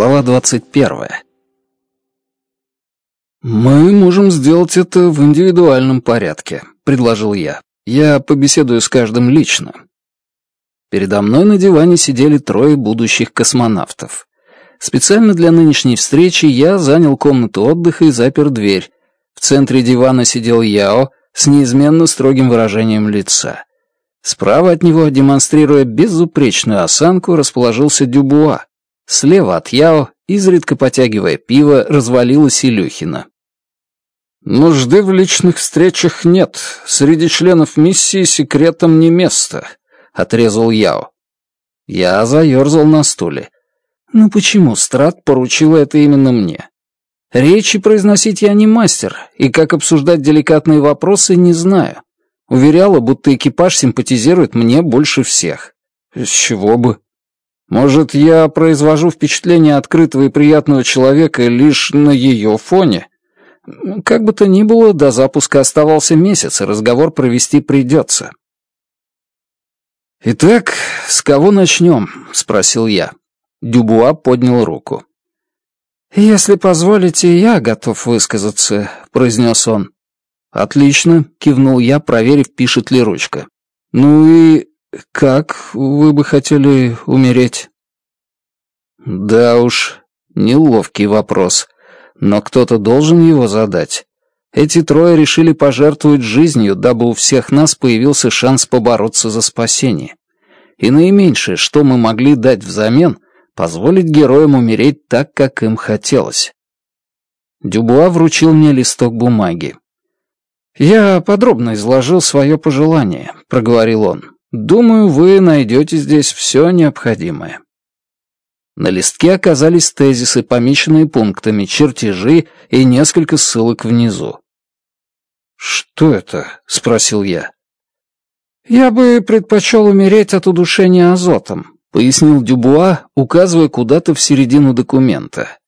Глава 21. «Мы можем сделать это в индивидуальном порядке», — предложил я. «Я побеседую с каждым лично». Передо мной на диване сидели трое будущих космонавтов. Специально для нынешней встречи я занял комнату отдыха и запер дверь. В центре дивана сидел Яо с неизменно строгим выражением лица. Справа от него, демонстрируя безупречную осанку, расположился Дюбуа, Слева от Яо, изредка потягивая пиво, развалилась Илюхина. «Нужды в личных встречах нет. Среди членов миссии секретом не место», — отрезал Яо. Я заерзал на стуле. «Ну почему Страт поручила это именно мне? Речи произносить я не мастер, и как обсуждать деликатные вопросы не знаю. Уверяла, будто экипаж симпатизирует мне больше всех. С чего бы?» Может, я произвожу впечатление открытого и приятного человека лишь на ее фоне? Как бы то ни было, до запуска оставался месяц, и разговор провести придется. «Итак, с кого начнем?» — спросил я. Дюбуа поднял руку. «Если позволите, я готов высказаться», — произнес он. «Отлично», — кивнул я, проверив, пишет ли ручка. «Ну и как вы бы хотели умереть?» «Да уж, неловкий вопрос. Но кто-то должен его задать. Эти трое решили пожертвовать жизнью, дабы у всех нас появился шанс побороться за спасение. И наименьшее, что мы могли дать взамен, позволить героям умереть так, как им хотелось». Дюбуа вручил мне листок бумаги. «Я подробно изложил свое пожелание», — проговорил он. Думаю, вы найдете здесь все необходимое». На листке оказались тезисы, помеченные пунктами, чертежи и несколько ссылок внизу. «Что это?» — спросил я. «Я бы предпочел умереть от удушения азотом», — пояснил Дюбуа, указывая куда-то в середину документа.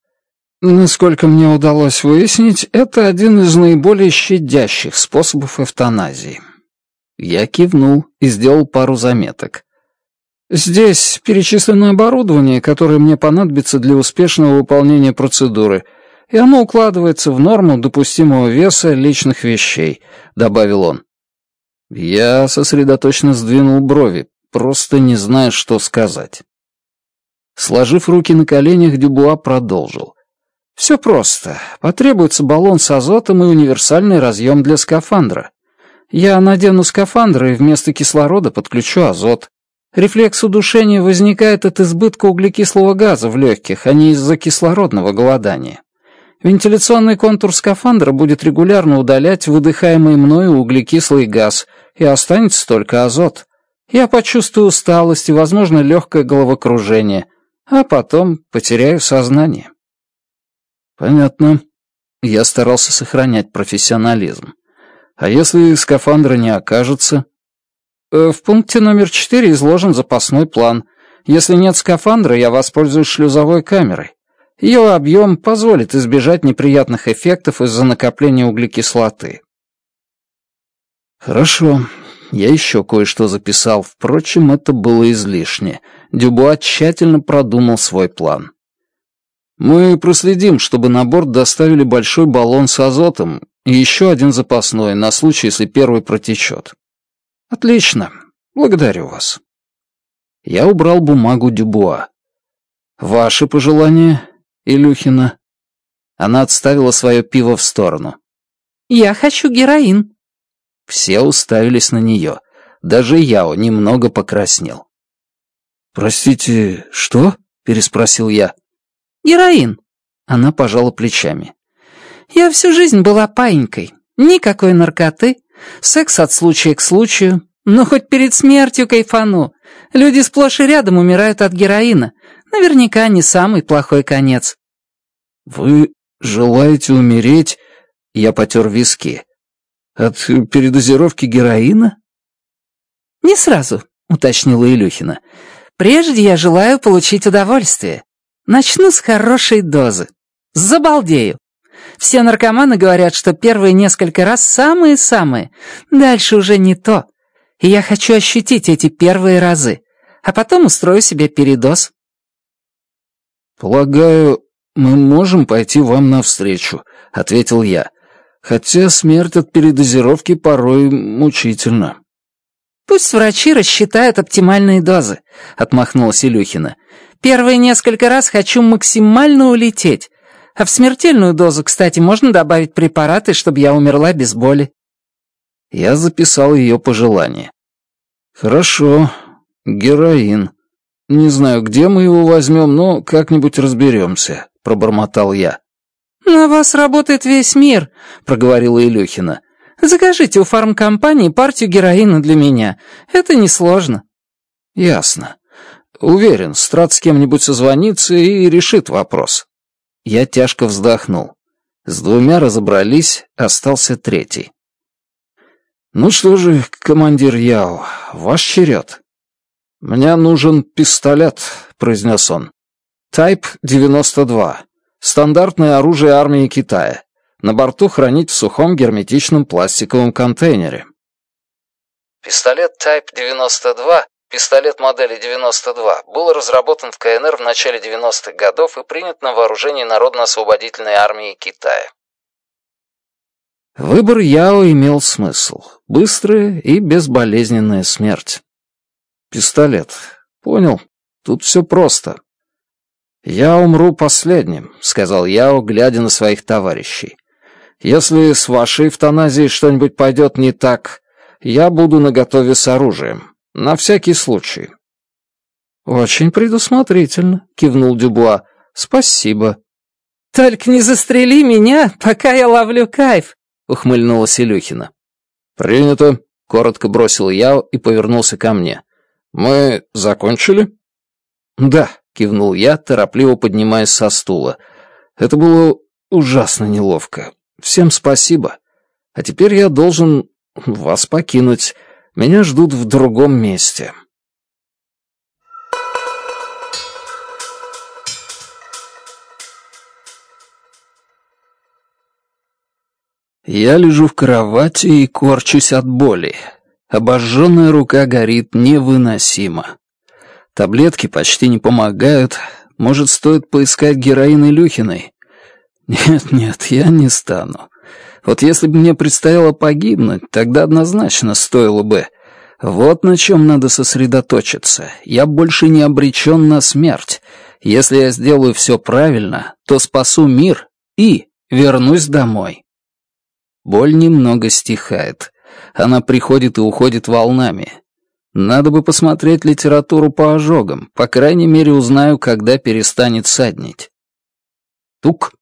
«Насколько мне удалось выяснить, это один из наиболее щадящих способов эвтаназии». Я кивнул и сделал пару заметок. «Здесь перечислено оборудование, которое мне понадобится для успешного выполнения процедуры, и оно укладывается в норму допустимого веса личных вещей», — добавил он. Я сосредоточенно сдвинул брови, просто не зная, что сказать. Сложив руки на коленях, Дюбуа продолжил. «Все просто. Потребуется баллон с азотом и универсальный разъем для скафандра. Я надену скафандры и вместо кислорода подключу азот. Рефлекс удушения возникает от избытка углекислого газа в легких, а не из-за кислородного голодания. Вентиляционный контур скафандра будет регулярно удалять выдыхаемый мною углекислый газ, и останется только азот. Я почувствую усталость и, возможно, легкое головокружение, а потом потеряю сознание. Понятно. Я старался сохранять профессионализм. А если скафандра не окажется? Э, в пункте номер четыре изложен запасной план. Если нет скафандра, я воспользуюсь шлюзовой камерой. Ее объем позволит избежать неприятных эффектов из-за накопления углекислоты. Хорошо. Я еще кое-что записал. Впрочем, это было излишне. Дюбуа тщательно продумал свой план. Мы проследим, чтобы на борт доставили большой баллон с азотом, еще один запасной, на случай, если первый протечет. Отлично. Благодарю вас. Я убрал бумагу Дюбуа. Ваши пожелания, Илюхина? Она отставила свое пиво в сторону. Я хочу героин. Все уставились на нее. Даже Яо немного покраснел. «Простите, что?» — переспросил я. «Героин». Она пожала плечами. Я всю жизнь была паинькой. Никакой наркоты. Секс от случая к случаю. Но хоть перед смертью кайфану. Люди сплошь и рядом умирают от героина. Наверняка не самый плохой конец. «Вы желаете умереть?» Я потер виски. «От передозировки героина?» «Не сразу», — уточнила Илюхина. «Прежде я желаю получить удовольствие. Начну с хорошей дозы. Забалдею. Все наркоманы говорят, что первые несколько раз самые-самые. Дальше уже не то. И я хочу ощутить эти первые разы. А потом устрою себе передоз. «Полагаю, мы можем пойти вам навстречу», — ответил я. «Хотя смерть от передозировки порой мучительна». «Пусть врачи рассчитают оптимальные дозы», — отмахнулась Илюхина. «Первые несколько раз хочу максимально улететь, а в смертельную дозу, кстати, можно добавить препараты, чтобы я умерла без боли». Я записал ее пожелание. «Хорошо. Героин. Не знаю, где мы его возьмем, но как-нибудь разберемся», — пробормотал я. «На вас работает весь мир», — проговорила Илюхина. «Закажите у фармкомпании партию героина для меня. Это несложно». «Ясно. Уверен, Страт с кем-нибудь созвонится и решит вопрос». Я тяжко вздохнул. С двумя разобрались, остался третий. «Ну что же, командир Яо, ваш черед». «Мне нужен пистолет», — произнес он. «Тайп 92. Стандартное оружие армии Китая. На борту хранить в сухом герметичном пластиковом контейнере». Пистолет Type 92 Пистолет модели 92 был разработан в КНР в начале 90-х годов и принят на вооружение Народно-освободительной армии Китая. Выбор Яо имел смысл. Быстрая и безболезненная смерть. Пистолет. Понял. Тут все просто. «Я умру последним», — сказал Яо, глядя на своих товарищей. «Если с вашей эвтаназией что-нибудь пойдет не так, я буду наготове с оружием». На всякий случай». «Очень предусмотрительно», — кивнул Дюбуа. «Спасибо». «Только не застрели меня, пока я ловлю кайф», — ухмыльнулась Илюхина. «Принято», — коротко бросил я и повернулся ко мне. «Мы закончили?» «Да», — кивнул я, торопливо поднимаясь со стула. «Это было ужасно неловко. Всем спасибо. А теперь я должен вас покинуть. Меня ждут в другом месте. Я лежу в кровати и корчусь от боли. Обожженная рука горит невыносимо. Таблетки почти не помогают. Может, стоит поискать героин Люхиной? Нет, нет, я не стану. Вот если бы мне предстояло погибнуть, тогда однозначно стоило бы. Вот на чем надо сосредоточиться. Я больше не обречен на смерть. Если я сделаю все правильно, то спасу мир и вернусь домой. Боль немного стихает. Она приходит и уходит волнами. Надо бы посмотреть литературу по ожогам. По крайней мере, узнаю, когда перестанет саднить. Тук.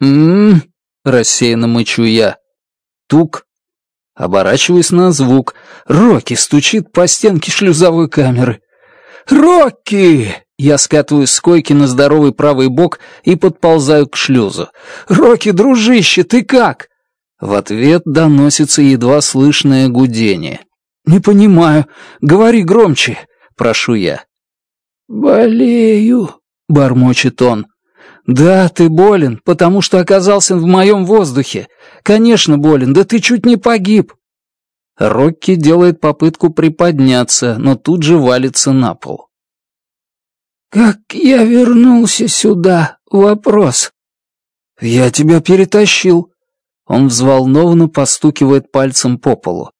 Ммм, рассеянно мычу я. Тук. Оборачиваюсь на звук. Рокки стучит по стенке шлюзовой камеры. «Рокки!» Я скатываюсь с койки на здоровый правый бок и подползаю к шлюзу. «Рокки, дружище, ты как?» В ответ доносится едва слышное гудение. «Не понимаю. Говори громче», — прошу я. «Болею», — бормочет он. «Да, ты болен, потому что оказался в моем воздухе. Конечно, болен, да ты чуть не погиб». Рокки делает попытку приподняться, но тут же валится на пол. «Как я вернулся сюда? Вопрос». «Я тебя перетащил». Он взволнованно постукивает пальцем по полу.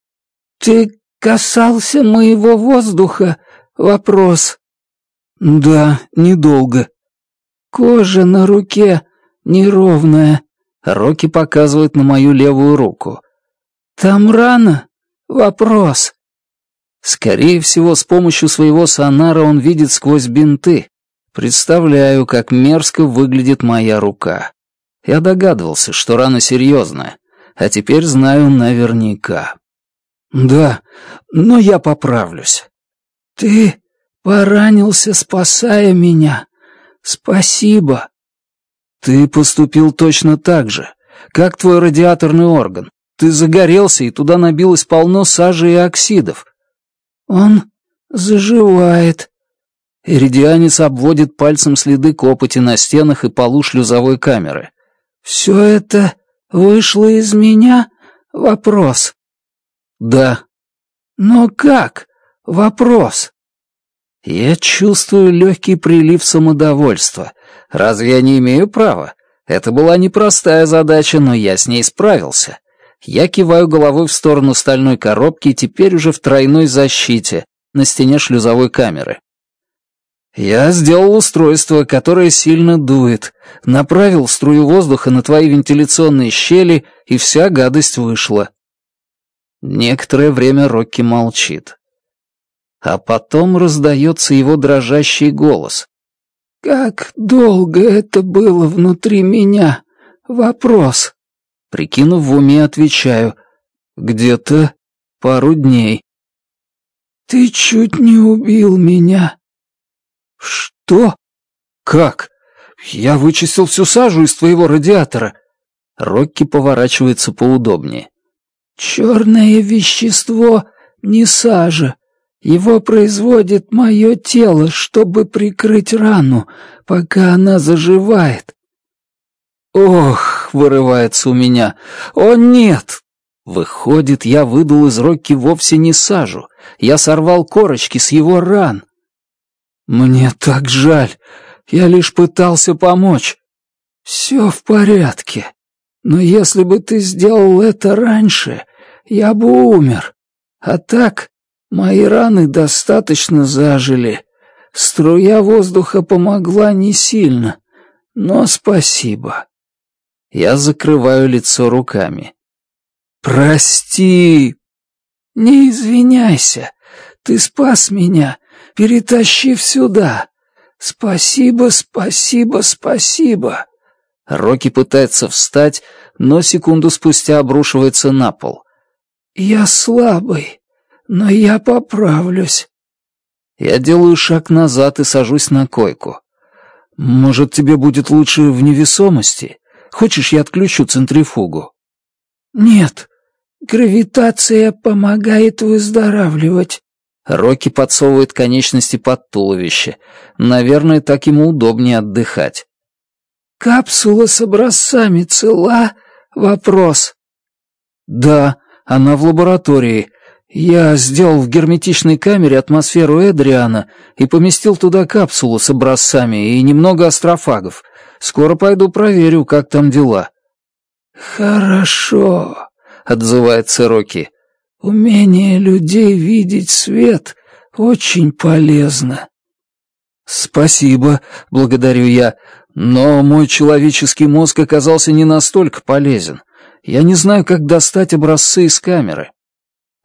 «Ты касался моего воздуха? Вопрос». «Да, недолго», Кожа на руке неровная. Рокки показывает на мою левую руку. Там рана? Вопрос. Скорее всего, с помощью своего сонара он видит сквозь бинты. Представляю, как мерзко выглядит моя рука. Я догадывался, что рана серьезная, а теперь знаю наверняка. Да, но я поправлюсь. Ты поранился, спасая меня. «Спасибо!» «Ты поступил точно так же, как твой радиаторный орган. Ты загорелся, и туда набилось полно сажи и оксидов». «Он заживает». Иридианец обводит пальцем следы копоти на стенах и полу шлюзовой камеры. «Все это вышло из меня? Вопрос». «Да». «Но как? Вопрос». Я чувствую легкий прилив самодовольства. Разве я не имею права? Это была непростая задача, но я с ней справился. Я киваю головой в сторону стальной коробки, теперь уже в тройной защите, на стене шлюзовой камеры. Я сделал устройство, которое сильно дует, направил струю воздуха на твои вентиляционные щели, и вся гадость вышла. Некоторое время Рокки молчит а потом раздается его дрожащий голос. «Как долго это было внутри меня? Вопрос». Прикинув в уме, отвечаю. «Где-то пару дней». «Ты чуть не убил меня». «Что? Как? Я вычистил всю сажу из твоего радиатора». Рокки поворачивается поудобнее. «Черное вещество не сажа. Его производит мое тело, чтобы прикрыть рану, пока она заживает. Ох, вырывается у меня. О нет! Выходит, я выдал из Рокки вовсе не сажу. Я сорвал корочки с его ран. Мне так жаль. Я лишь пытался помочь. Все в порядке. Но если бы ты сделал это раньше, я бы умер. А так Мои раны достаточно зажили. Струя воздуха помогла не сильно, но спасибо. Я закрываю лицо руками. «Прости!» «Не извиняйся! Ты спас меня, перетащив сюда! Спасибо, спасибо, спасибо!» Роки пытается встать, но секунду спустя обрушивается на пол. «Я слабый но я поправлюсь». Я делаю шаг назад и сажусь на койку. «Может, тебе будет лучше в невесомости? Хочешь, я отключу центрифугу?» «Нет, гравитация помогает выздоравливать». Рокки подсовывает конечности под туловище. Наверное, так ему удобнее отдыхать. «Капсула с образцами цела? Вопрос». «Да, она в лаборатории. Я сделал в герметичной камере атмосферу Эдриана и поместил туда капсулу с образцами и немного астрофагов. Скоро пойду проверю, как там дела». «Хорошо», — отзывается Рокки. «Умение людей видеть свет очень полезно». «Спасибо», — благодарю я, «но мой человеческий мозг оказался не настолько полезен. Я не знаю, как достать образцы из камеры».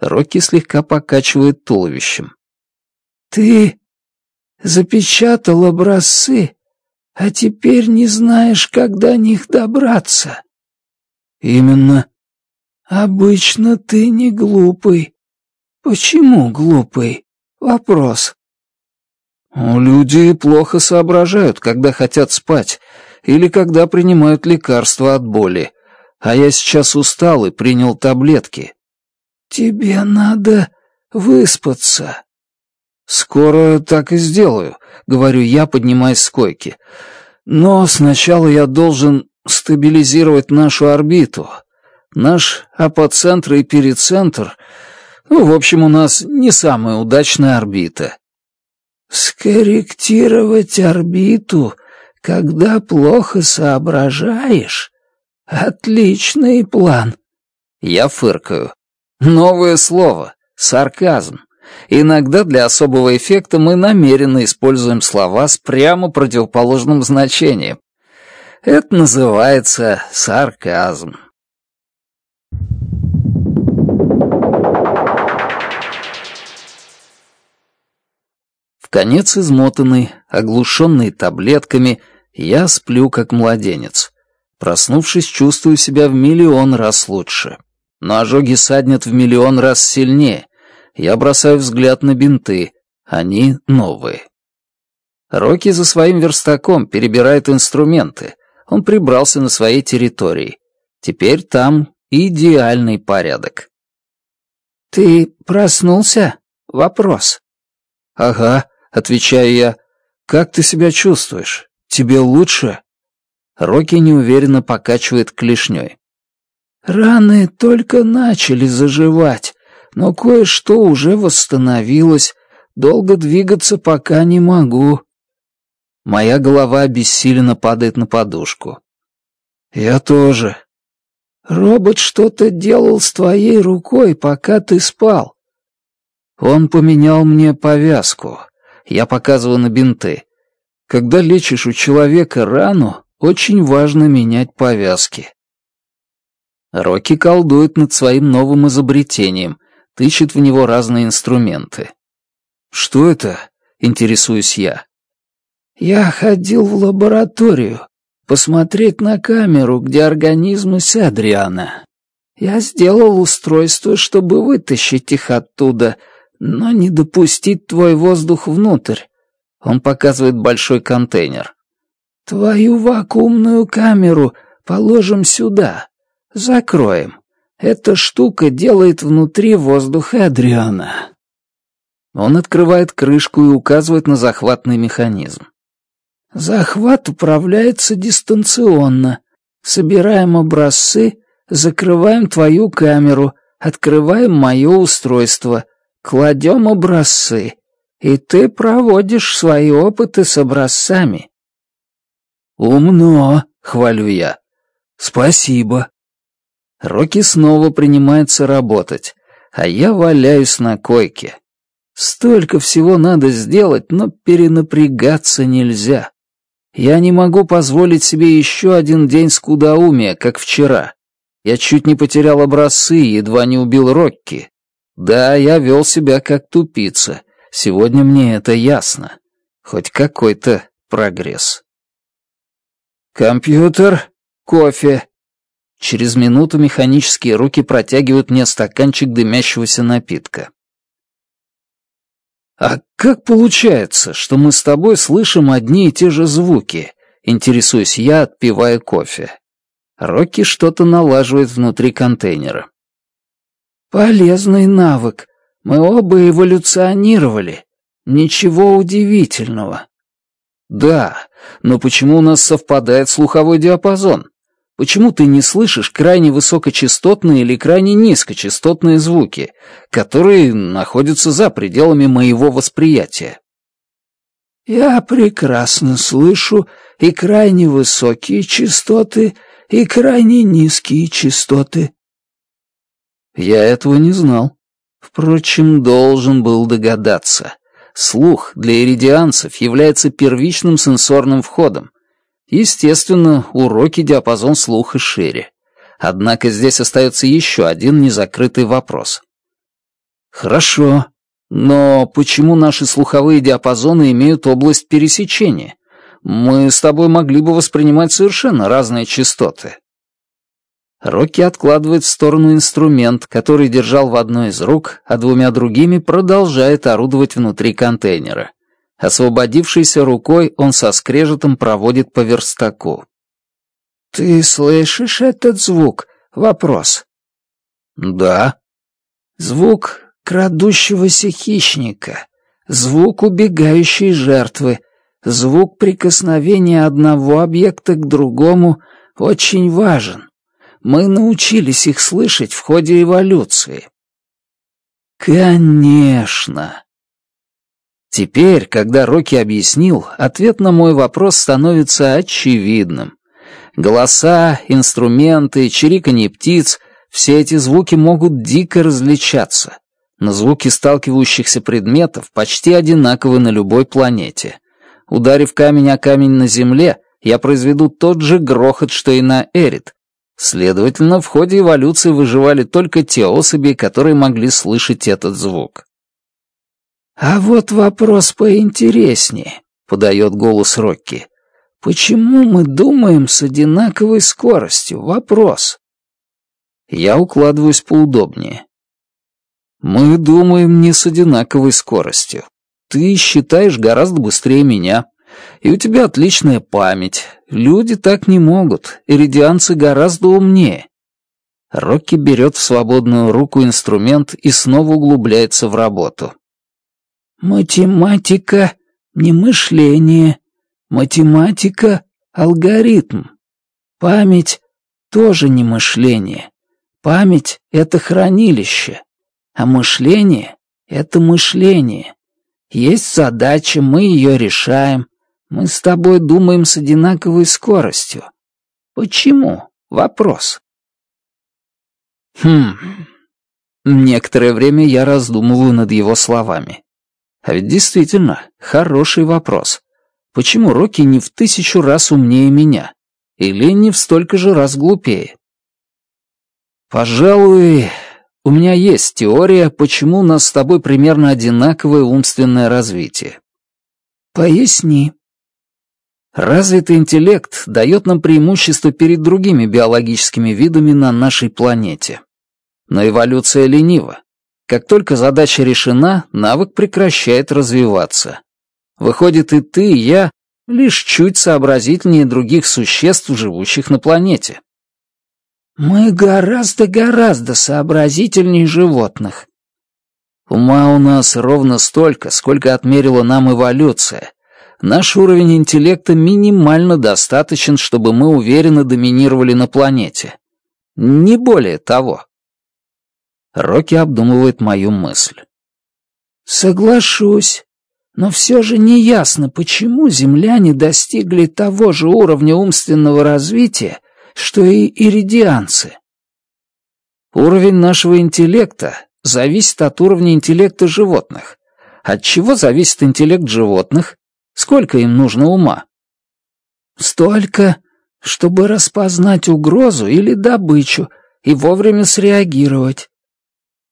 Рокки слегка покачивает туловищем. «Ты запечатал образцы, а теперь не знаешь, как до них добраться». «Именно». «Обычно ты не глупый». «Почему глупый?» «Вопрос». «Люди плохо соображают, когда хотят спать или когда принимают лекарства от боли. А я сейчас устал и принял таблетки тебе надо выспаться». «Скоро так и сделаю», — говорю я, поднимаясь с койки. «Но сначала я должен стабилизировать нашу орбиту. Наш апоцентр и перицентр... Ну, в общем, у нас не самая удачная орбита». «Скорректировать орбиту, когда плохо соображаешь? Отличный план». Я фыркаю. Новое слово — сарказм. Иногда для особого эффекта мы намеренно используем слова с прямо противоположным значением. Это называется сарказм. В конец измотанный, оглушенный таблетками, я сплю как младенец. Проснувшись, чувствую себя в миллион раз лучше но ожоги саднят в миллион раз сильнее. Я бросаю взгляд на бинты. Они новые. Рокки за своим верстаком перебирает инструменты. Он прибрался на своей территории. Теперь там идеальный порядок. «Ты проснулся?» — вопрос. «Ага», — отвечаю я. «Как ты себя чувствуешь? Тебе лучше?» Рокки неуверенно покачивает клешней. Раны только начали заживать, но кое-что уже восстановилось. Долго двигаться пока не могу. Моя голова обессиленно падает на подушку. Я тоже. Робот что-то делал с твоей рукой, пока ты спал. Он поменял мне повязку. Я показываю на бинты. Когда лечишь у человека рану, очень важно менять повязки. Рокки колдует над своим новым изобретением, тычет в него разные инструменты. «Что это?» — интересуюсь я. «Я ходил в лабораторию посмотреть на камеру, где организмы Сядриана. Я сделал устройство, чтобы вытащить их оттуда, но не допустить твой воздух внутрь. Он показывает большой контейнер. Твою вакуумную камеру положим сюда. Закроем. Эта штука делает внутри воздуха Адриана». Он открывает крышку и указывает на захватный механизм. «Захват управляется дистанционно. Собираем образцы, закрываем твою камеру, открываем мое устройство, кладем образцы, и ты проводишь свои опыты с образцами». «Умно», — хвалю я. «Спасибо». Рокки снова принимается работать, а я валяюсь на койке. Столько всего надо сделать, но перенапрягаться нельзя. Я не могу позволить себе еще один день скудоумия, как вчера. Я чуть не потерял образцы и едва не убил Рокки. Да, я вел себя как тупица. Сегодня мне это ясно. Хоть какой-то прогресс. «Компьютер, кофе», Через минуту механические руки протягивают мне стаканчик дымящегося напитка. «А как получается, что мы с тобой слышим одни и те же звуки?» — интересуюсь я, отпивая кофе. Рокки что-то налаживает внутри контейнера. «Полезный навык. Мы оба эволюционировали. Ничего удивительного». «Да, но почему у нас совпадает слуховой диапазон?» Почему ты не слышишь крайне высокочастотные или крайне низкочастотные звуки, которые находятся за пределами моего восприятия? Я прекрасно слышу и крайне высокие частоты, и крайне низкие частоты. Я этого не знал. Впрочем, должен был догадаться. Слух для иридианцев является первичным сенсорным входом, Естественно, уроки диапазон слуха шире. Однако здесь остается еще один незакрытый вопрос. Хорошо, но почему наши слуховые диапазоны имеют область пересечения? Мы с тобой могли бы воспринимать совершенно разные частоты. Рокки откладывает в сторону инструмент, который держал в одной из рук, а двумя другими продолжает орудовать внутри контейнера. Освободившейся рукой он со скрежетом проводит по верстаку. «Ты слышишь этот звук?» — вопрос. «Да». «Звук крадущегося хищника, звук убегающей жертвы, звук прикосновения одного объекта к другому очень важен. Мы научились их слышать в ходе эволюции». «Конечно!» Теперь, когда Рокки объяснил, ответ на мой вопрос становится очевидным. Голоса, инструменты, чириканье птиц — все эти звуки могут дико различаться, но звуки сталкивающихся предметов почти одинаковы на любой планете. Ударив камень о камень на Земле, я произведу тот же грохот, что и на Эрит. Следовательно, в ходе эволюции выживали только те особи, которые могли слышать этот звук. «А вот вопрос поинтереснее», — подает голос Рокки. «Почему мы думаем с одинаковой скоростью? Вопрос». Я укладываюсь поудобнее. «Мы думаем не с одинаковой скоростью. Ты считаешь гораздо быстрее меня, и у тебя отличная память. Люди так не могут, иридианцы гораздо умнее». Рокки берет в свободную руку инструмент и снова углубляется в работу математика не мышление, математика — алгоритм. Память — тоже не мышление. Память — это хранилище, а мышление — это мышление. Есть задача, мы ее решаем, мы с тобой думаем с одинаковой скоростью. Почему? Вопрос. Хм. Некоторое время я раздумываю над его словами. А ведь действительно, хороший вопрос. Почему Рокки не в тысячу раз умнее меня? Или не в столько же раз глупее? Пожалуй, у меня есть теория, почему у нас с тобой примерно одинаковое умственное развитие. Поясни. Развитый интеллект дает нам преимущество перед другими биологическими видами на нашей планете. Но эволюция ленива. Как только задача решена, навык прекращает развиваться. Выходит, и ты, и я лишь чуть сообразительнее других существ, живущих на планете. Мы гораздо-гораздо сообразительнее животных. Ума у нас ровно столько, сколько отмерила нам эволюция. Наш уровень интеллекта минимально достаточен, чтобы мы уверенно доминировали на планете. Не более того. Рокки обдумывает мою мысль. «Соглашусь, но все же неясно, почему земляне достигли того же уровня умственного развития, что и иридианцы. Уровень нашего интеллекта зависит от уровня интеллекта животных. От чего зависит интеллект животных? Сколько им нужно ума? Столько, чтобы распознать угрозу или добычу и вовремя среагировать.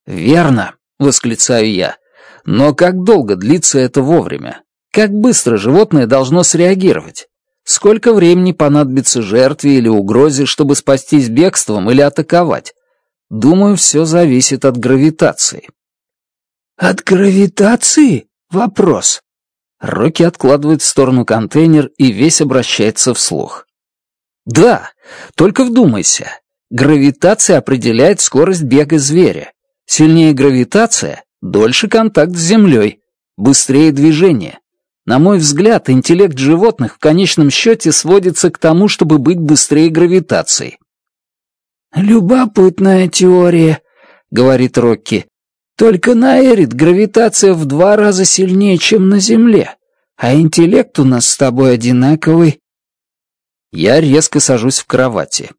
«Верно!» — восклицаю я. «Но как долго длится это вовремя? Как быстро животное должно среагировать? Сколько времени понадобится жертве или угрозе, чтобы спастись бегством или атаковать? Думаю, все зависит от гравитации». «От гравитации? Вопрос!» Руки откладывает в сторону контейнер и весь обращается вслух. «Да, только вдумайся. Гравитация определяет скорость бега зверя. Сильнее гравитация, дольше контакт с Землей, быстрее движение. На мой взгляд, интеллект животных в конечном счете сводится к тому, чтобы быть быстрее гравитации. «Любопытная теория», — говорит Рокки. «Только на Эрит гравитация в два раза сильнее, чем на Земле, а интеллект у нас с тобой одинаковый». Я резко сажусь в кровати.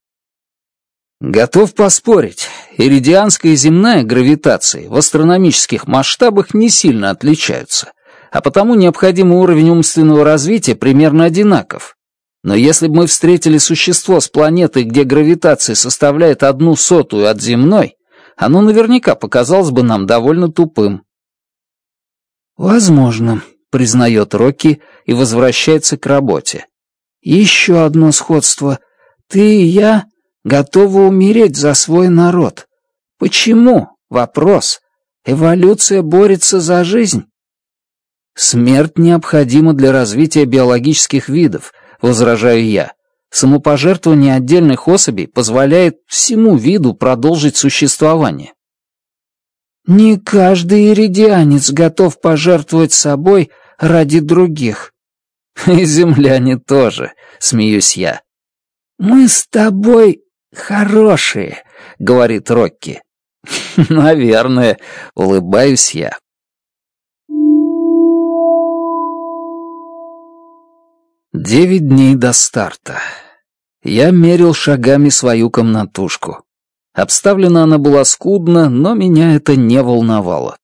Готов поспорить, иридианская и земная гравитации в астрономических масштабах не сильно отличаются, а потому необходимый уровень умственного развития примерно одинаков. Но если бы мы встретили существо с планеты, где гравитация составляет одну сотую от земной, оно наверняка показалось бы нам довольно тупым. «Возможно», — признает Рокки и возвращается к работе. «Еще одно сходство. Ты и я готовы умереть за свой народ. Почему? Вопрос. Эволюция борется за жизнь. Смерть необходима для развития биологических видов, возражаю я. Самопожертвование отдельных особей позволяет всему виду продолжить существование. Не каждый иридианец готов пожертвовать собой ради других. И земляне тоже, смеюсь я. Мы с тобой «Хорошие», — говорит Рокки. «Наверное», — улыбаюсь я. Девять дней до старта. Я мерил шагами свою комнатушку. Обставлена она была скудно, но меня это не волновало.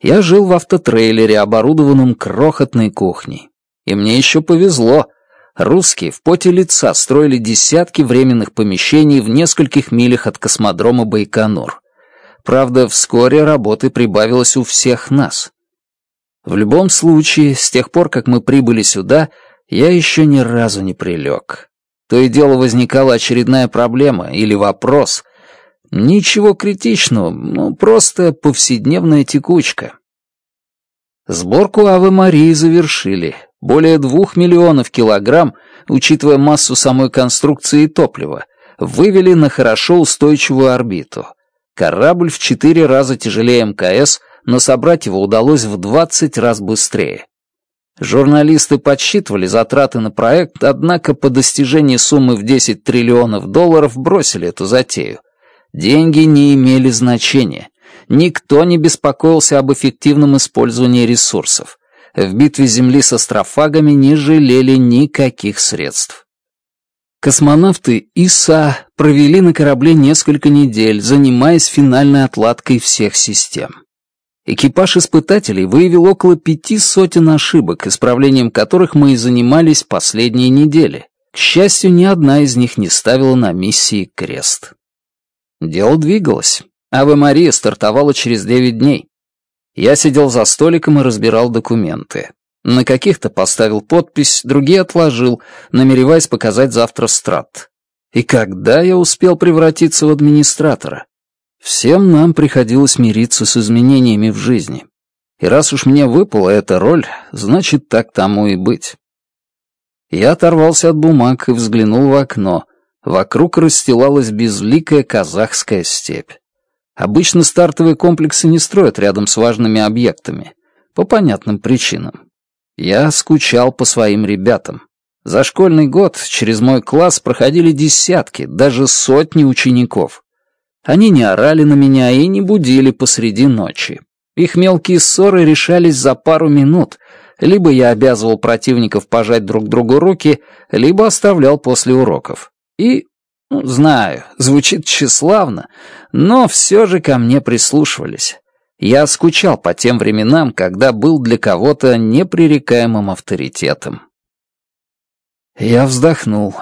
Я жил в автотрейлере, оборудованном крохотной кухней. И мне еще повезло — Русские в поте лица строили десятки временных помещений в нескольких милях от космодрома Байконур. Правда, вскоре работы прибавилось у всех нас. В любом случае, с тех пор, как мы прибыли сюда, я еще ни разу не прилег. То и дело возникала очередная проблема или вопрос. Ничего критичного, ну просто повседневная текучка. Сборку Авы Марии завершили, более двух миллионов килограмм, учитывая массу самой конструкции и топлива, вывели на хорошо устойчивую орбиту. Корабль в четыре раза тяжелее МКС, но собрать его удалось в 20 раз быстрее. Журналисты подсчитывали затраты на проект, однако по достижении суммы в 10 триллионов долларов бросили эту затею. Деньги не имели значения. Никто не беспокоился об эффективном использовании ресурсов в битве Земли со строфагами не жалели никаких средств. Космонавты ИСА провели на корабле несколько недель, занимаясь финальной отладкой всех систем. Экипаж испытателей выявил около пяти сотен ошибок, исправлением которых мы и занимались последние недели. К счастью, ни одна из них не ставила на миссии крест. Дело двигалось. Ава Мария стартовала через девять дней. Я сидел за столиком и разбирал документы. На каких-то поставил подпись, другие отложил, намереваясь показать завтра страт. И когда я успел превратиться в администратора? Всем нам приходилось мириться с изменениями в жизни. И раз уж мне выпала эта роль, значит, так тому и быть. Я оторвался от бумаг и взглянул в окно. Вокруг расстилалась безликая казахская степь. Обычно стартовые комплексы не строят рядом с важными объектами. По понятным причинам. Я скучал по своим ребятам. За школьный год через мой класс проходили десятки, даже сотни учеников. Они не орали на меня и не будили посреди ночи. Их мелкие ссоры решались за пару минут. Либо я обязывал противников пожать друг другу руки, либо оставлял после уроков. И Знаю, звучит тщеславно, но все же ко мне прислушивались. Я скучал по тем временам, когда был для кого-то непререкаемым авторитетом. Я вздохнул.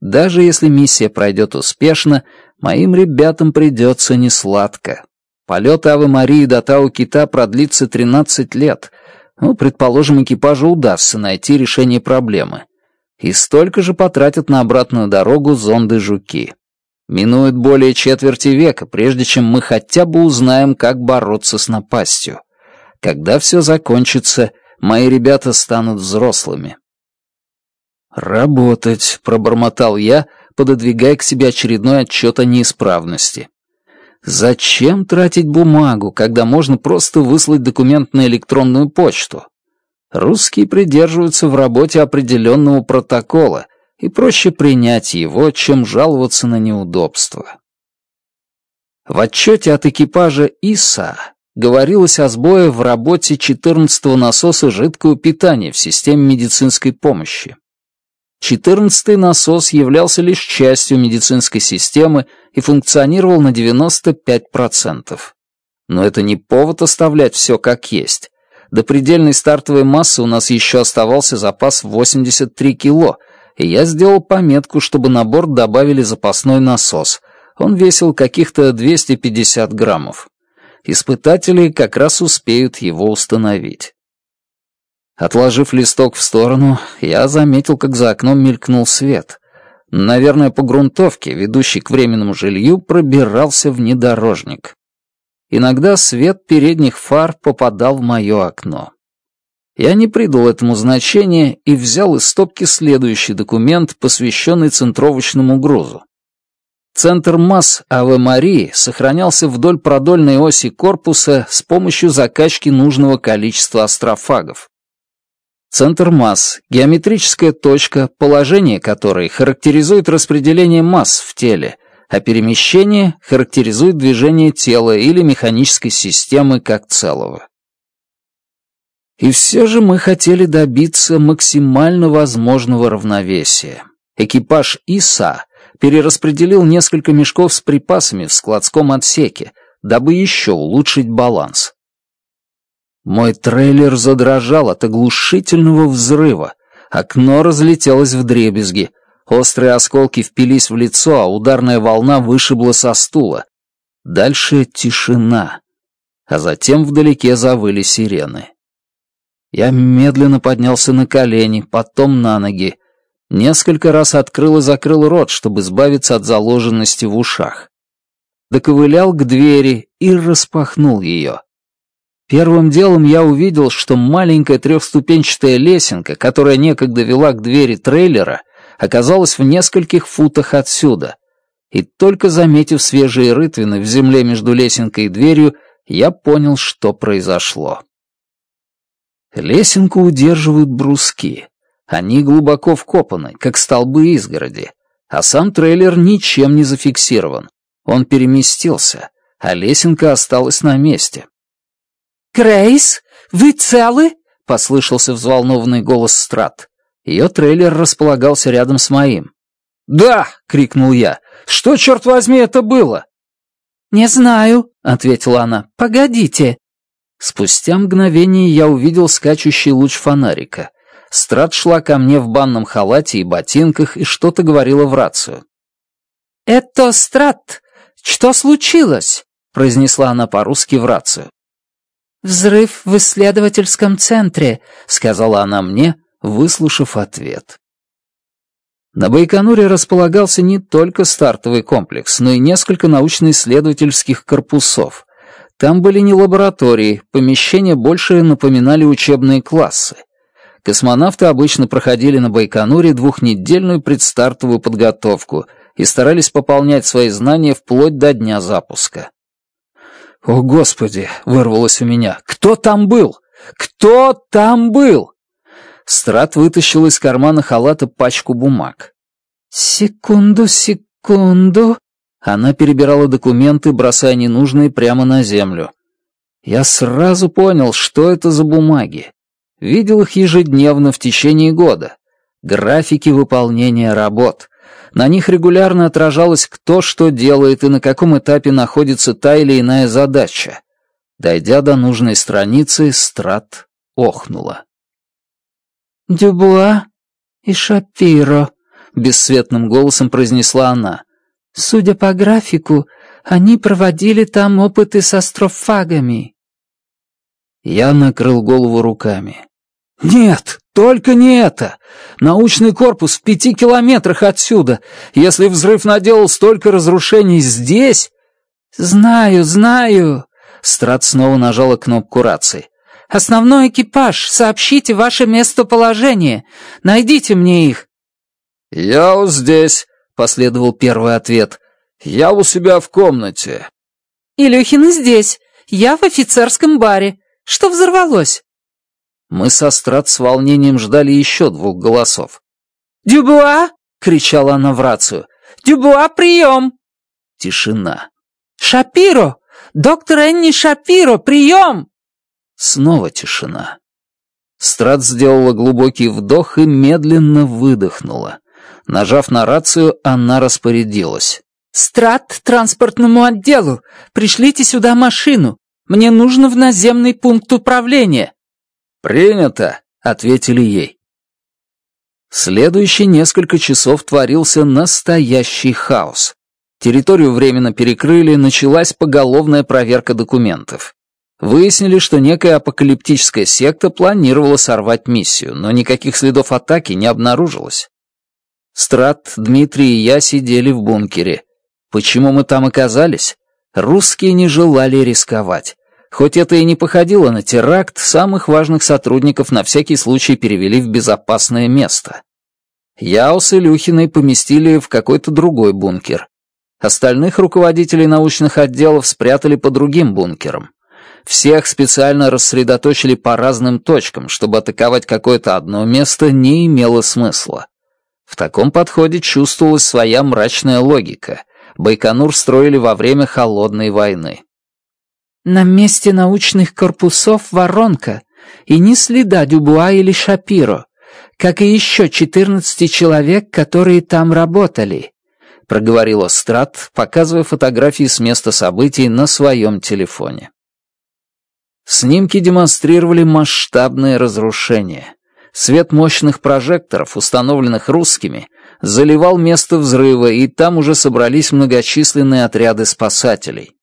Даже если миссия пройдет успешно, моим ребятам придется несладко. Полет Авы Марии до Тау-Кита продлится 13 лет. Ну, предположим, экипажу удастся найти решение проблемы и столько же потратят на обратную дорогу зонды «Жуки». Минует более четверти века, прежде чем мы хотя бы узнаем, как бороться с напастью. Когда все закончится, мои ребята станут взрослыми. «Работать», — пробормотал я, пододвигая к себе очередной отчет о неисправности. «Зачем тратить бумагу, когда можно просто выслать документ на электронную почту? Русские придерживаются в работе определенного протокола, и проще принять его, чем жаловаться на неудобства. В отчете от экипажа ИСА говорилось о сбое в работе 14-го насоса жидкого питания в системе медицинской помощи. 14-й насос являлся лишь частью медицинской системы и функционировал на 95%. Но это не повод оставлять все как есть. До предельной стартовой массы у нас еще оставался запас 83 кило, и я сделал пометку, чтобы на борт добавили запасной насос. Он весил каких-то 250 граммов. Испытатели как раз успеют его установить. Отложив листок в сторону, я заметил, как за окном мелькнул свет. Наверное, по грунтовке, ведущей к временному жилью, пробирался внедорожник. Иногда свет передних фар попадал в мое окно. Я не придал этому значения и взял из стопки следующий документ, посвященный центровочному грузу. Центр масс Аве Марии сохранялся вдоль продольной оси корпуса с помощью закачки нужного количества астрофагов. Центр масс — геометрическая точка, положение которой характеризует распределение масс в теле, а перемещение характеризует движение тела или механической системы как целого. И все же мы хотели добиться максимально возможного равновесия. Экипаж ИСА перераспределил несколько мешков с припасами в складском отсеке, дабы еще улучшить баланс. Мой трейлер задрожал от оглушительного взрыва, окно разлетелось в дребезги — Острые осколки впились в лицо, а ударная волна вышибла со стула. Дальше тишина. А затем вдалеке завыли сирены. Я медленно поднялся на колени, потом на ноги. Несколько раз открыл и закрыл рот, чтобы избавиться от заложенности в ушах. Доковылял к двери и распахнул ее. Первым делом я увидел, что маленькая трехступенчатая лесенка, которая некогда вела к двери трейлера — оказалось в нескольких футах отсюда. И только заметив свежие рытвины в земле между лесенкой и дверью, я понял, что произошло. Лесенку удерживают бруски. Они глубоко вкопаны, как столбы изгороди. А сам трейлер ничем не зафиксирован. Он переместился, а лесенка осталась на месте. Крейс, вы целы?» — послышался взволнованный голос Страт. Ее трейлер располагался рядом с моим. «Да!» — крикнул я. «Что, черт возьми, это было?» «Не знаю», — ответила она. «Погодите». Спустя мгновение я увидел скачущий луч фонарика. Страт шла ко мне в банном халате и ботинках и что-то говорила в рацию. «Это Страт! Что случилось?» — произнесла она по-русски в рацию. «Взрыв в исследовательском центре», — сказала она мне, выслушав ответ. На Байконуре располагался не только стартовый комплекс, но и несколько научно-исследовательских корпусов. Там были не лаборатории, помещения больше напоминали учебные классы. Космонавты обычно проходили на Байконуре двухнедельную предстартовую подготовку и старались пополнять свои знания вплоть до дня запуска. «О, Господи!» — вырвалось у меня. «Кто там был? Кто там был?» Страт вытащил из кармана халата пачку бумаг. «Секунду, секунду!» Она перебирала документы, бросая ненужные прямо на землю. Я сразу понял, что это за бумаги. Видел их ежедневно в течение года. Графики выполнения работ. На них регулярно отражалось, кто что делает и на каком этапе находится та или иная задача. Дойдя до нужной страницы, Страт охнула. Дюбуа и Шапиро», — бесцветным голосом произнесла она. «Судя по графику, они проводили там опыты с астрофагами». Я накрыл голову руками. «Нет, только не это! Научный корпус в пяти километрах отсюда! Если взрыв наделал столько разрушений здесь...» «Знаю, знаю!» Страт снова нажала кнопку рации. Основной экипаж, сообщите ваше местоположение. Найдите мне их». «Я вот здесь», — последовал первый ответ. «Я у себя в комнате». «Илюхина здесь. Я в офицерском баре. Что взорвалось?» Мы со Страт с волнением ждали еще двух голосов. «Дюбуа!» — кричала она в рацию. «Дюбуа, прием!» Тишина. «Шапиро! Доктор Энни Шапиро, прием!» Снова тишина. Страт сделала глубокий вдох и медленно выдохнула. Нажав на рацию, она распорядилась. «Страт, транспортному отделу! Пришлите сюда машину! Мне нужно в наземный пункт управления!» «Принято!» — ответили ей. Следующие несколько часов творился настоящий хаос. Территорию временно перекрыли, началась поголовная проверка документов выяснили, что некая апокалиптическая секта планировала сорвать миссию, но никаких следов атаки не обнаружилось. Страт, Дмитрий и я сидели в бункере. Почему мы там оказались? Русские не желали рисковать. Хоть это и не походило на теракт, самых важных сотрудников на всякий случай перевели в безопасное место. Яо с Илюхиной поместили в какой-то другой бункер. Остальных руководителей научных отделов спрятали по другим бункерам. Всех специально рассредоточили по разным точкам, чтобы атаковать какое-то одно место не имело смысла. В таком подходе чувствовалась своя мрачная логика. Байконур строили во время Холодной войны. «На месте научных корпусов воронка, и ни следа Дюбуа или Шапиро, как и еще 14 человек, которые там работали», проговорила Страт, показывая фотографии с места событий на своем телефоне. Снимки демонстрировали масштабные разрушения. Свет мощных прожекторов, установленных русскими, заливал место взрыва, и там уже собрались многочисленные отряды спасателей.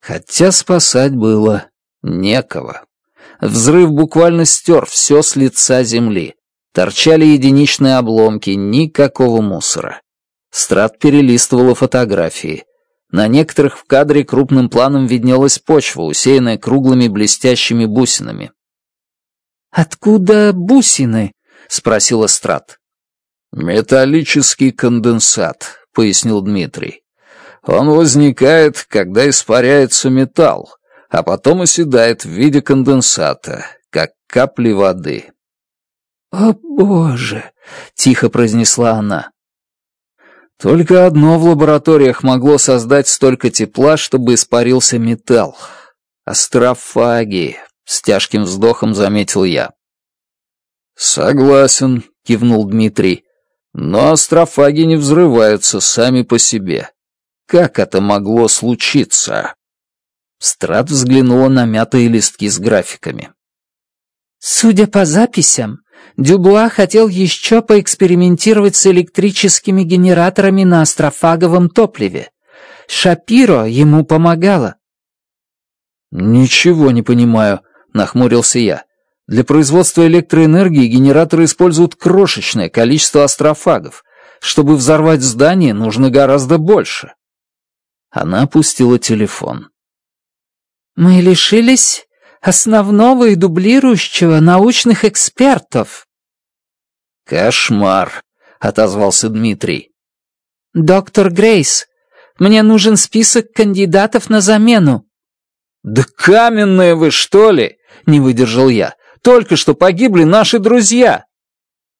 Хотя спасать было некого. Взрыв буквально стер все с лица земли. Торчали единичные обломки, никакого мусора. Страт перелистывала фотографии. На некоторых в кадре крупным планом виднелась почва, усеянная круглыми блестящими бусинами. «Откуда бусины?» — спросила Страт. «Металлический конденсат», — пояснил Дмитрий. «Он возникает, когда испаряется металл, а потом оседает в виде конденсата, как капли воды». «О, Боже!» — тихо произнесла она. Только одно в лабораториях могло создать столько тепла, чтобы испарился металл. Астрофаги, с тяжким вздохом заметил я. Согласен, кивнул Дмитрий. Но астрофаги не взрываются сами по себе. Как это могло случиться? Страт взглянула на мятые листки с графиками. Судя по записям, Дюбуа хотел еще поэкспериментировать с электрическими генераторами на астрофаговом топливе. Шапиро ему помогала. «Ничего не понимаю», — нахмурился я. «Для производства электроэнергии генераторы используют крошечное количество астрофагов. Чтобы взорвать здание, нужно гораздо больше». Она опустила телефон. «Мы лишились основного и дублирующего научных экспертов». «Кошмар», — отозвался Дмитрий. «Доктор Грейс, мне нужен список кандидатов на замену». «Да каменные вы, что ли?» — не выдержал я. «Только что погибли наши друзья».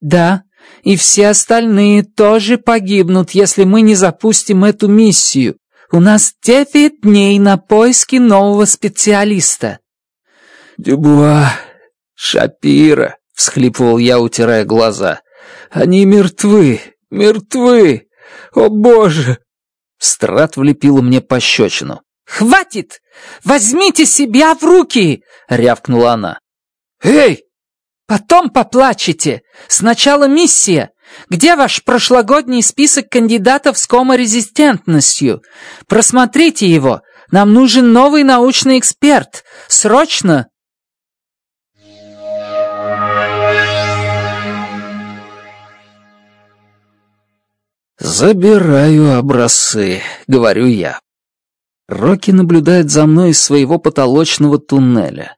«Да, и все остальные тоже погибнут, если мы не запустим эту миссию. У нас девять дней на поиски нового специалиста». Дюбуа, Шапира!» — всхлипывал я, утирая глаза. «Они мертвы! Мертвы! О, Боже!» Страт влепила мне пощечину. «Хватит! Возьмите себя в руки!» — рявкнула она. «Эй!» «Потом поплачете! Сначала миссия! Где ваш прошлогодний список кандидатов с коморезистентностью? Просмотрите его! Нам нужен новый научный эксперт! Срочно!» «Забираю образцы», — говорю я. Рокки наблюдает за мной из своего потолочного туннеля.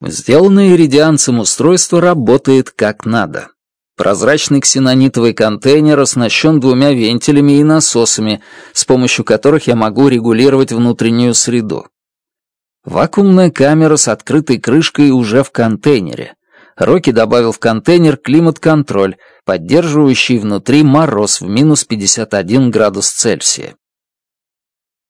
Сделанное иридианцем устройство работает как надо. Прозрачный ксенонитовый контейнер оснащен двумя вентилями и насосами, с помощью которых я могу регулировать внутреннюю среду. Вакуумная камера с открытой крышкой уже в контейнере. Рокки добавил в контейнер климат-контроль, поддерживающий внутри мороз в минус 51 градус Цельсия.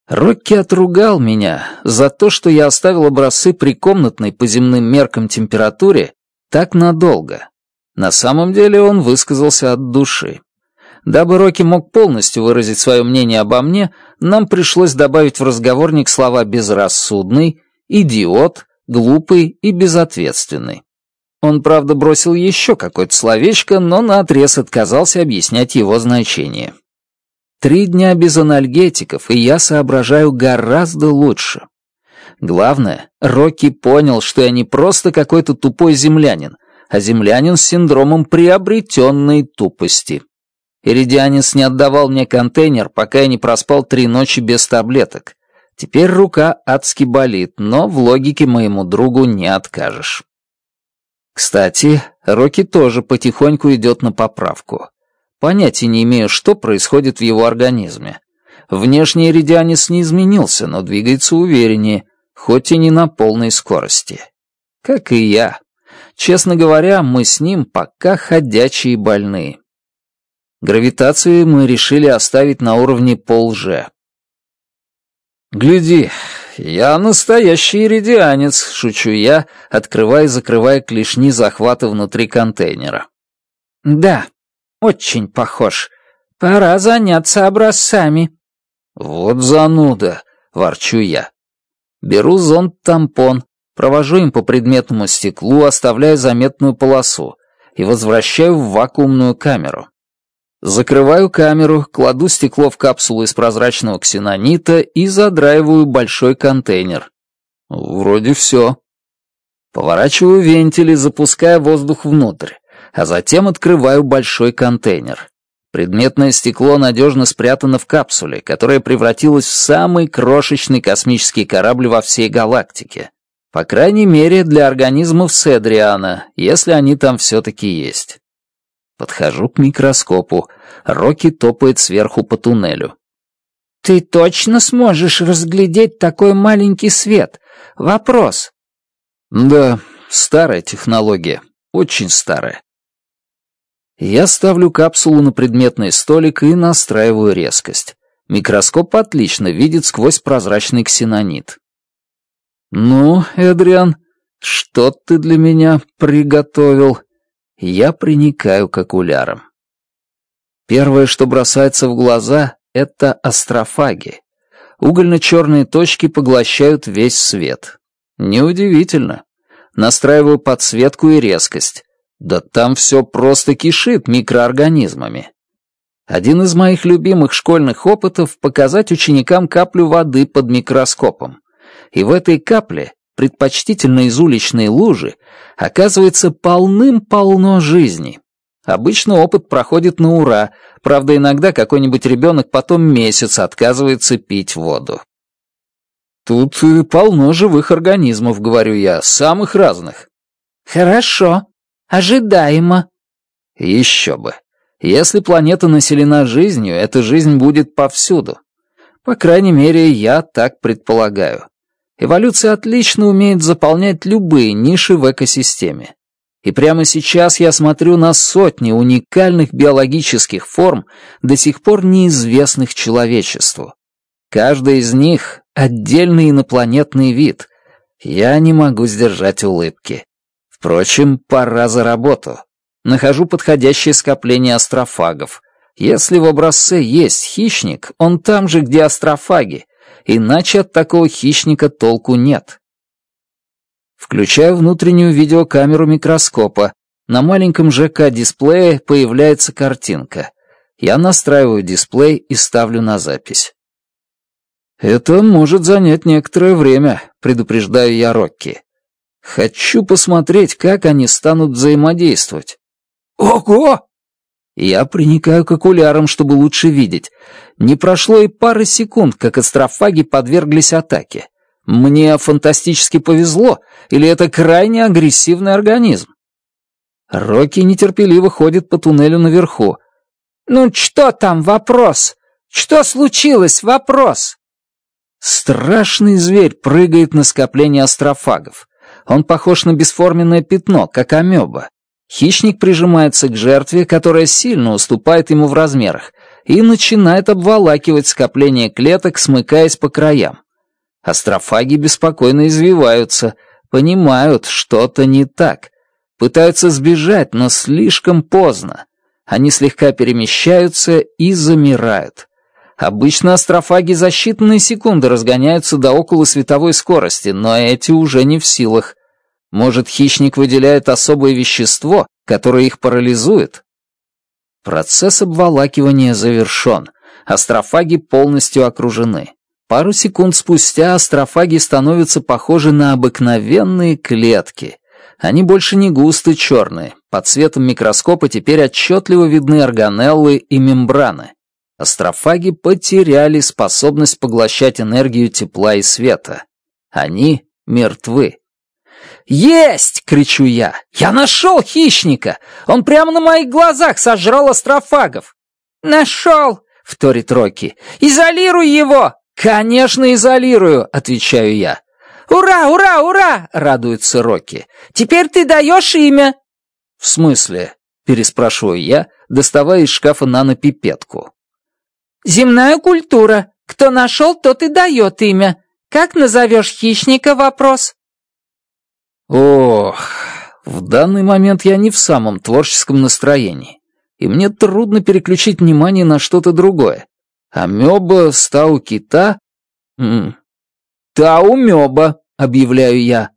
Рокки отругал меня за то, что я оставил образцы при комнатной по земным меркам температуре так надолго. На самом деле он высказался от души. Дабы Рокки мог полностью выразить свое мнение обо мне, нам пришлось добавить в разговорник слова «безрассудный», «идиот», «глупый» и «безответственный». Он, правда, бросил еще какое-то словечко, но наотрез отказался объяснять его значение. Три дня без анальгетиков, и я соображаю гораздо лучше. Главное, Рокки понял, что я не просто какой-то тупой землянин, а землянин с синдромом приобретенной тупости. Иридианец не отдавал мне контейнер, пока я не проспал три ночи без таблеток. Теперь рука адски болит, но в логике моему другу не откажешь. Кстати, Рокки тоже потихоньку идет на поправку. Понятия не имею, что происходит в его организме. Внешний Редианис не изменился, но двигается увереннее, хоть и не на полной скорости. Как и я. Честно говоря, мы с ним пока ходячие больные. Гравитацию мы решили оставить на уровне полже. «Гляди, я настоящий редианец», — шучу я, открывая и закрывая клешни захвата внутри контейнера. «Да, очень похож. Пора заняться образцами». «Вот зануда», — ворчу я. Беру зонт-тампон, провожу им по предметному стеклу, оставляя заметную полосу, и возвращаю в вакуумную камеру. Закрываю камеру, кладу стекло в капсулу из прозрачного ксенонита и задраиваю большой контейнер. Вроде все. Поворачиваю вентили, запуская воздух внутрь, а затем открываю большой контейнер. Предметное стекло надежно спрятано в капсуле, которая превратилась в самый крошечный космический корабль во всей галактике. По крайней мере, для организмов Седриана, если они там все-таки есть. Подхожу к микроскопу. Рокки топает сверху по туннелю. «Ты точно сможешь разглядеть такой маленький свет? Вопрос». «Да, старая технология. Очень старая». Я ставлю капсулу на предметный столик и настраиваю резкость. Микроскоп отлично видит сквозь прозрачный ксенонит. «Ну, Эдриан, что ты для меня приготовил?» я приникаю к окулярам. Первое, что бросается в глаза, это астрофаги. Угольно-черные точки поглощают весь свет. Неудивительно. Настраиваю подсветку и резкость. Да там все просто кишит микроорганизмами. Один из моих любимых школьных опытов — показать ученикам каплю воды под микроскопом. И в этой капле предпочтительной уличной лужи оказывается полным-полно жизни. Обычно опыт проходит на ура, правда иногда какой-нибудь ребенок потом месяц отказывается пить воду. «Тут э, полно живых организмов», — говорю я, — «самых разных». «Хорошо. Ожидаемо». «Еще бы. Если планета населена жизнью, эта жизнь будет повсюду. По крайней мере, я так предполагаю. Эволюция отлично умеет заполнять любые ниши в экосистеме. И прямо сейчас я смотрю на сотни уникальных биологических форм, до сих пор неизвестных человечеству. Каждая из них — отдельный инопланетный вид. Я не могу сдержать улыбки. Впрочем, пора за работу. Нахожу подходящее скопление астрофагов. Если в образце есть хищник, он там же, где астрофаги, иначе от такого хищника толку нет. Включая внутреннюю видеокамеру микроскопа, на маленьком ЖК-дисплее появляется картинка. Я настраиваю дисплей и ставлю на запись. «Это может занять некоторое время», — предупреждаю я Рокки. «Хочу посмотреть, как они станут взаимодействовать». «Ого!» Я проникаю к окулярам, чтобы лучше видеть. Не прошло и пары секунд, как астрофаги подверглись атаке. Мне фантастически повезло, или это крайне агрессивный организм? Рокки нетерпеливо ходит по туннелю наверху. «Ну что там, вопрос? Что случилось, вопрос?» Страшный зверь прыгает на скопление астрофагов. Он похож на бесформенное пятно, как амеба. Хищник прижимается к жертве, которая сильно уступает ему в размерах, и начинает обволакивать скопление клеток, смыкаясь по краям. Астрофаги беспокойно извиваются, понимают, что-то не так. Пытаются сбежать, но слишком поздно. Они слегка перемещаются и замирают. Обычно астрофаги за считанные секунды разгоняются до около световой скорости, но эти уже не в силах. Может, хищник выделяет особое вещество, которое их парализует? Процесс обволакивания завершен. Астрофаги полностью окружены. Пару секунд спустя астрофаги становятся похожи на обыкновенные клетки. Они больше не густо черные. Под светом микроскопа теперь отчетливо видны органеллы и мембраны. Астрофаги потеряли способность поглощать энергию тепла и света. Они мертвы. «Есть!» — кричу я. «Я нашел хищника! Он прямо на моих глазах сожрал астрофагов!» «Нашел!» — вторит Рокки. «Изолируй его!» «Конечно, изолирую!» — отвечаю я. «Ура, ура, ура!» — радуется Рокки. «Теперь ты даешь имя!» «В смысле?» — переспрашиваю я, доставая из шкафа нанопипетку. «Земная культура. Кто нашел, тот и дает имя. Как назовешь хищника?» — вопрос. Ох, в данный момент я не в самом творческом настроении, и мне трудно переключить внимание на что-то другое. Амеба, стау кита... М-м. Таумеба, объявляю я.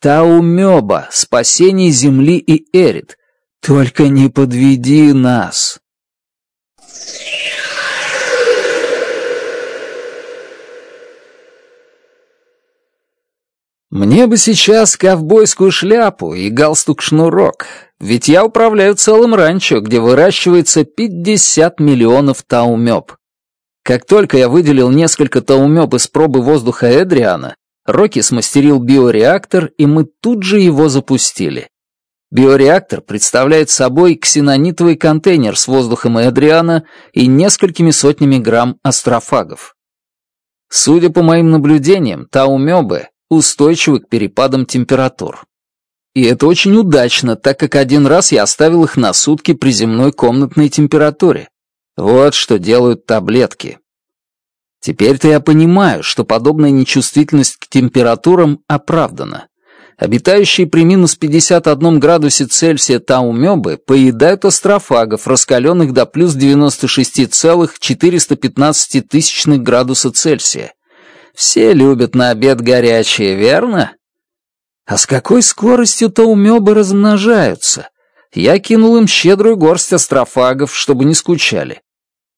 Таумеба, спасение Земли и Эрит. Только не подведи нас. Мне бы сейчас ковбойскую шляпу и галстук-шнурок, ведь я управляю целым ранчо, где выращивается 50 миллионов таумёб. Как только я выделил несколько таумёб из пробы воздуха Эдриана, Рокки смастерил биореактор, и мы тут же его запустили. Биореактор представляет собой ксенонитовый контейнер с воздухом Эдриана и несколькими сотнями грамм астрофагов. Судя по моим наблюдениям, таумёбы устойчивы к перепадам температур. И это очень удачно, так как один раз я оставил их на сутки при земной комнатной температуре. Вот что делают таблетки. Теперь-то я понимаю, что подобная нечувствительность к температурам оправдана. Обитающие при минус 51 градусе Цельсия таумёбы поедают астрофагов, раскаленных до плюс 96,415 градуса Цельсия, все любят на обед горячее, верно? А с какой скоростью-то умёбы размножаются? Я кинул им щедрую горсть астрофагов, чтобы не скучали.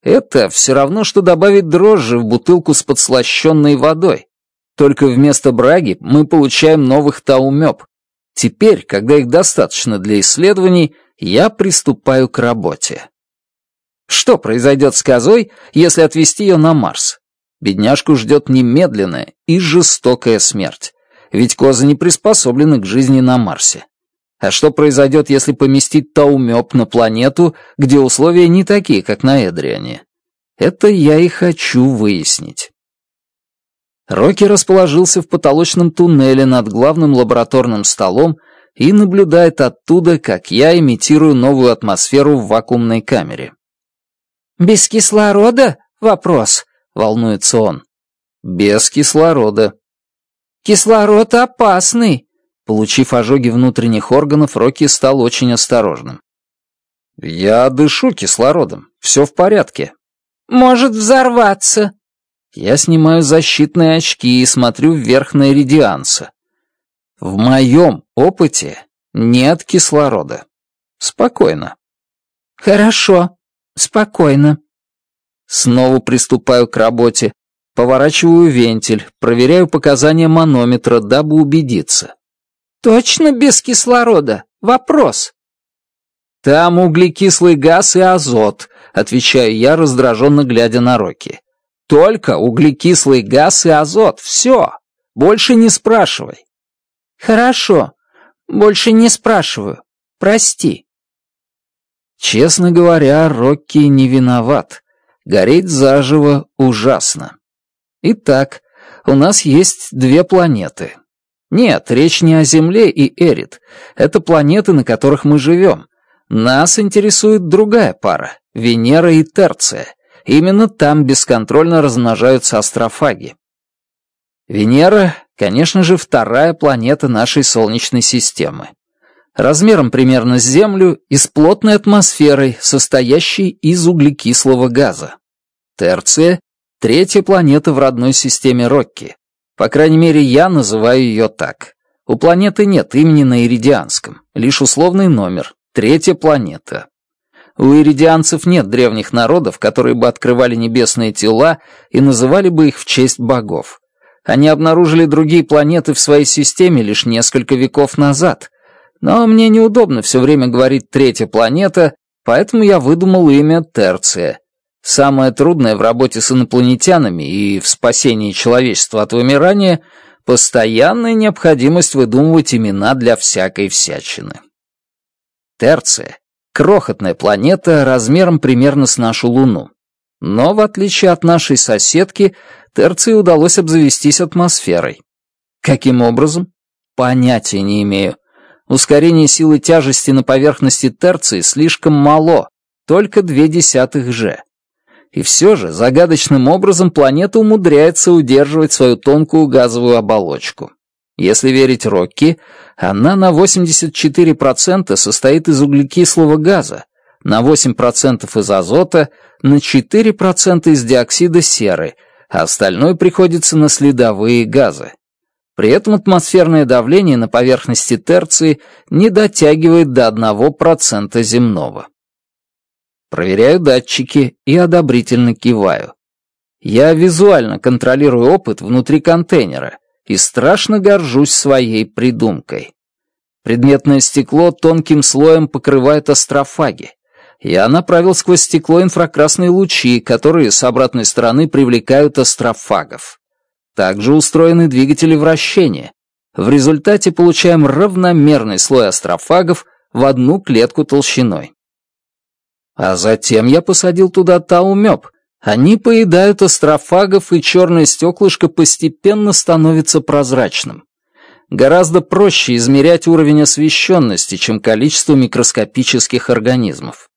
Это все равно, что добавить дрожжи в бутылку с подслащенной водой. Только вместо браги мы получаем новых таумёб. Теперь, когда их достаточно для исследований, я приступаю к работе. Что произойдет с козой, если отвезти ее на Марс? бедняжку ждет немедленная и жестокая смерть. Ведь козы не приспособлены к жизни на Марсе. А что произойдет, если поместить Таумёп на планету, где условия не такие, как на Эдриане? Это я и хочу выяснить. Рокки расположился в потолочном туннеле над главным лабораторным столом и наблюдает оттуда, как я имитирую новую атмосферу в вакуумной камере. «Без кислорода?» — вопрос волнуется он. «Без кислорода». «Кислород опасный!» Получив ожоги внутренних органов, Рокки стал очень осторожным. «Я дышу кислородом. Все в порядке». «Может взорваться». Я снимаю защитные очки и смотрю вверх на Эридианца. В моем опыте нет кислорода. Спокойно. Хорошо, спокойно. Снова приступаю к работе. Поворачиваю вентиль, проверяю показания манометра, дабы убедиться. Точно без кислорода? Вопрос. Там углекислый газ и азот, отвечаю я, раздраженно глядя на Рокки. Только углекислый газ и азот, все. Больше не спрашивай. Хорошо, больше не спрашиваю. Прости. Честно говоря, Рокки не виноват. Гореть заживо ужасно. Итак, у нас есть две планеты. Нет, речь не о Земле и Эрит. Это планеты, на которых мы живем. Нас интересует другая пара — Венера и Терция. Именно там бесконтрольно размножаются астрофаги. Венера, конечно же, вторая планета нашей Солнечной системы размером примерно с Землю и с плотной атмосферой, состоящей из углекислого газа. Терция — третья планета в родной системе Рокки. По крайней мере, я называю ее так. У планеты нет имени на иридианском, лишь условный номер — третья планета. У иридианцев нет древних народов, которые бы открывали небесные тела и называли бы их в честь богов. Они обнаружили другие планеты в своей системе лишь несколько веков назад — но мне неудобно все время говорить «третья планета», поэтому я выдумал имя Терция. Самое трудное в работе с инопланетянами и в спасении человечества от вымирания — постоянная необходимость выдумывать имена для всякой всячины. Терция — крохотная планета размером примерно с нашу Луну. Но, в отличие от нашей соседки, Терции удалось обзавестись атмосферой. Каким образом? Понятия не имею ускорение силы тяжести на поверхности терции слишком мало, только две десятых же. И все же загадочным образом планета умудряется удерживать свою тонкую газовую оболочку. Если верить Рокки, она на 84% состоит из углекислого газа, на 8% из азота, на 4% из диоксида серы, а остальное приходится на следовые газы. При этом атмосферное давление на поверхности терции не дотягивает до 1% земного. Проверяю датчики и одобрительно киваю. Я визуально контролирую опыт внутри контейнера и страшно горжусь своей придумкой. Предметное стекло тонким слоем покрывает астрофаги. Я направил сквозь стекло инфракрасные лучи, которые с обратной стороны привлекают астрофагов. Также устроены двигатели вращения. В результате получаем равномерный слой астрофагов в одну клетку толщиной. А затем я посадил туда таумёб. Они поедают астрофагов, и черное стеклышко постепенно становится прозрачным. Гораздо проще измерять уровень освещенности, чем количество микроскопических организмов.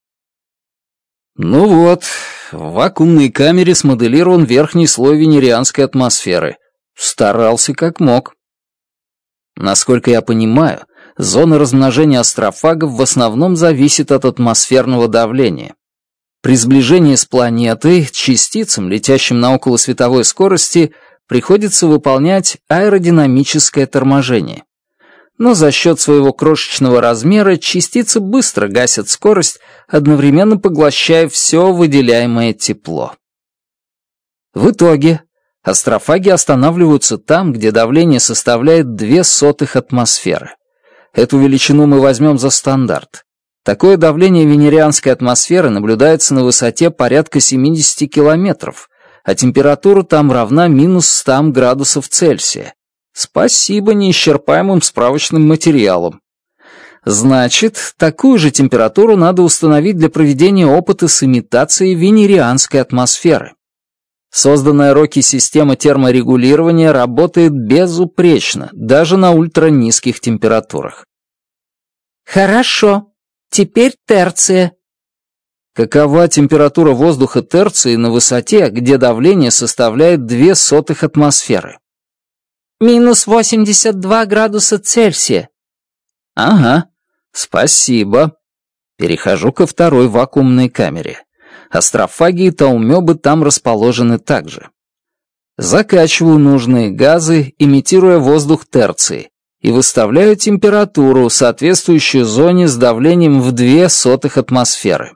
Ну вот, в вакуумной камере смоделирован верхний слой венерианской атмосферы. Старался как мог. Насколько я понимаю, зона размножения астрофагов в основном зависит от атмосферного давления. При сближении с планетой частицам, летящим на околосветовой скорости, приходится выполнять аэродинамическое торможение но за счет своего крошечного размера частицы быстро гасят скорость, одновременно поглощая все выделяемое тепло. В итоге астрофаги останавливаются там, где давление составляет две сотых атмосферы. Эту величину мы возьмем за стандарт. Такое давление венерианской атмосферы наблюдается на высоте порядка 70 километров, а температура там равна минус 100 градусов Цельсия, Спасибо неисчерпаемым справочным материалам. Значит, такую же температуру надо установить для проведения опыта с имитацией венерианской атмосферы. Созданная Роки система терморегулирования работает безупречно, даже на ультранизких температурах. Хорошо. Теперь терция. Какова температура воздуха терции на высоте, где давление составляет две сотых атмосферы? минус 82 градуса Цельсия. Ага, спасибо. Перехожу ко второй вакуумной камере. Астрофаги и таумёбы там расположены также. Закачиваю нужные газы, имитируя воздух терции, и выставляю температуру, соответствующую зоне с давлением в две сотых атмосферы.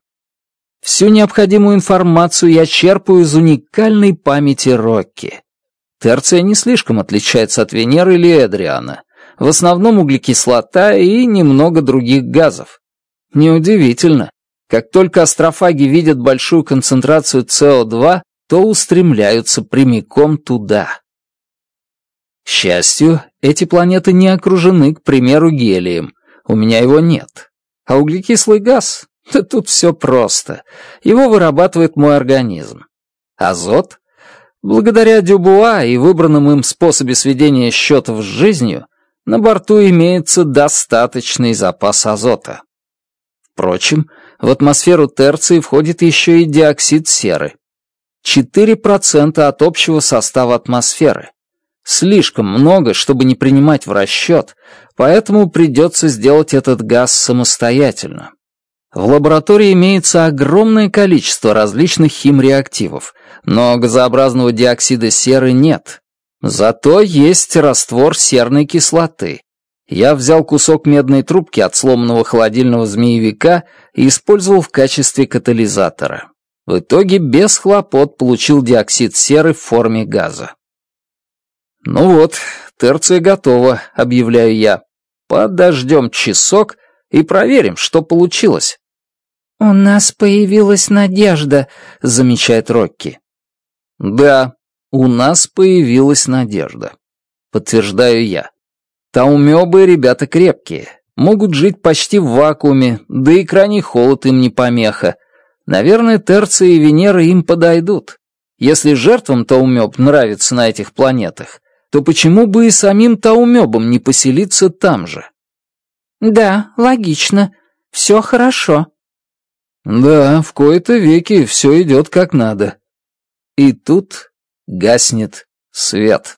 Всю необходимую информацию я черпаю из уникальной памяти Рокки. Терция не слишком отличается от Венеры или Эдриана. В основном углекислота и немного других газов. Неудивительно. Как только астрофаги видят большую концентрацию СО2, то устремляются прямиком туда. К счастью, эти планеты не окружены, к примеру, гелием. У меня его нет. А углекислый газ? Да тут все просто. Его вырабатывает мой организм. Азот Благодаря Дюбуа и выбранным им способе сведения счетов с жизнью, на борту имеется достаточный запас азота. Впрочем, в атмосферу терции входит еще и диоксид серы. 4% от общего состава атмосферы. Слишком много, чтобы не принимать в расчет, поэтому придется сделать этот газ самостоятельно. В лаборатории имеется огромное количество различных химреактивов, но газообразного диоксида серы нет. Зато есть раствор серной кислоты. Я взял кусок медной трубки от сломанного холодильного змеевика и использовал в качестве катализатора. В итоге без хлопот получил диоксид серы в форме газа. «Ну вот, терция готова», — объявляю я. «Подождем часок и проверим, что получилось». «У нас появилась надежда», — замечает Рокки. «Да, у нас появилась надежда», — подтверждаю я. «Таумёбы ребята крепкие, могут жить почти в вакууме, да и крайний холод им не помеха. Наверное, Терция и Венера им подойдут. Если жертвам Таумёб нравится на этих планетах, то почему бы и самим Таумёбам не поселиться там же?» «Да, логично. Все хорошо», да, в кои-то веки все идет как надо. И тут гаснет свет.